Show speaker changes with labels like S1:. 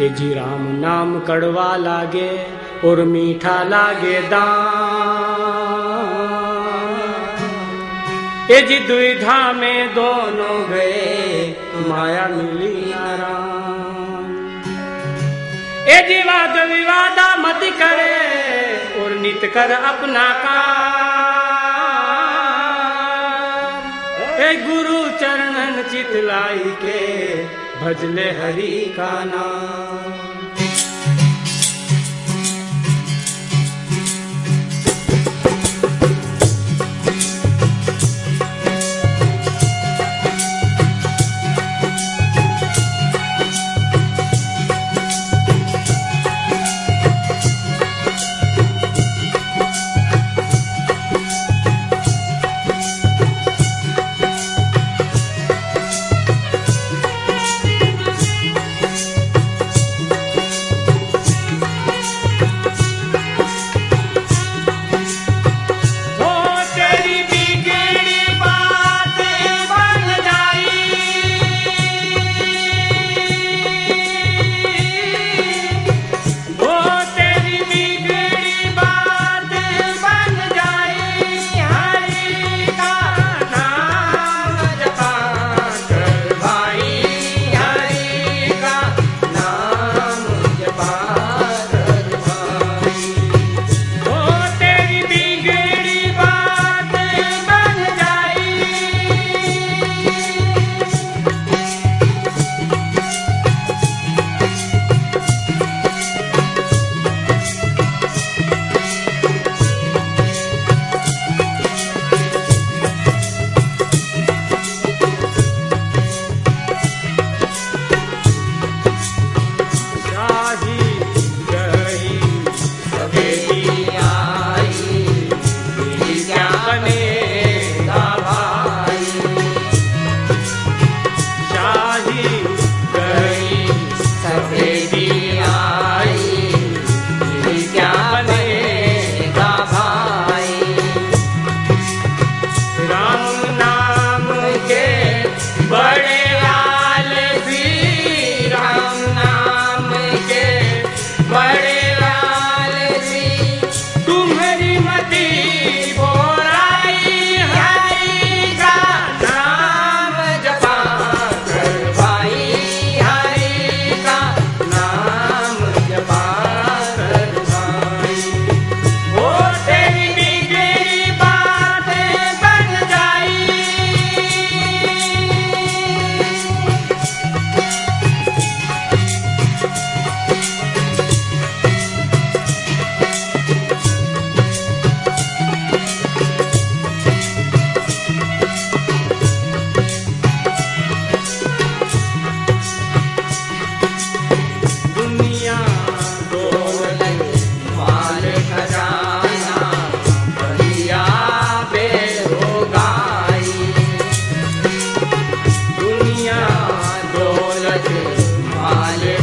S1: ए जी राम नाम कड़वा लागे, और मीठा लागे दाम ए जी दुविधा में दोनों गए, माया मिली राम ए जी वाद विवादा मत करे, और नित कर अपना का ए गुरु चरणन चित लाई के भजले हरि का नाम। Hallelujah.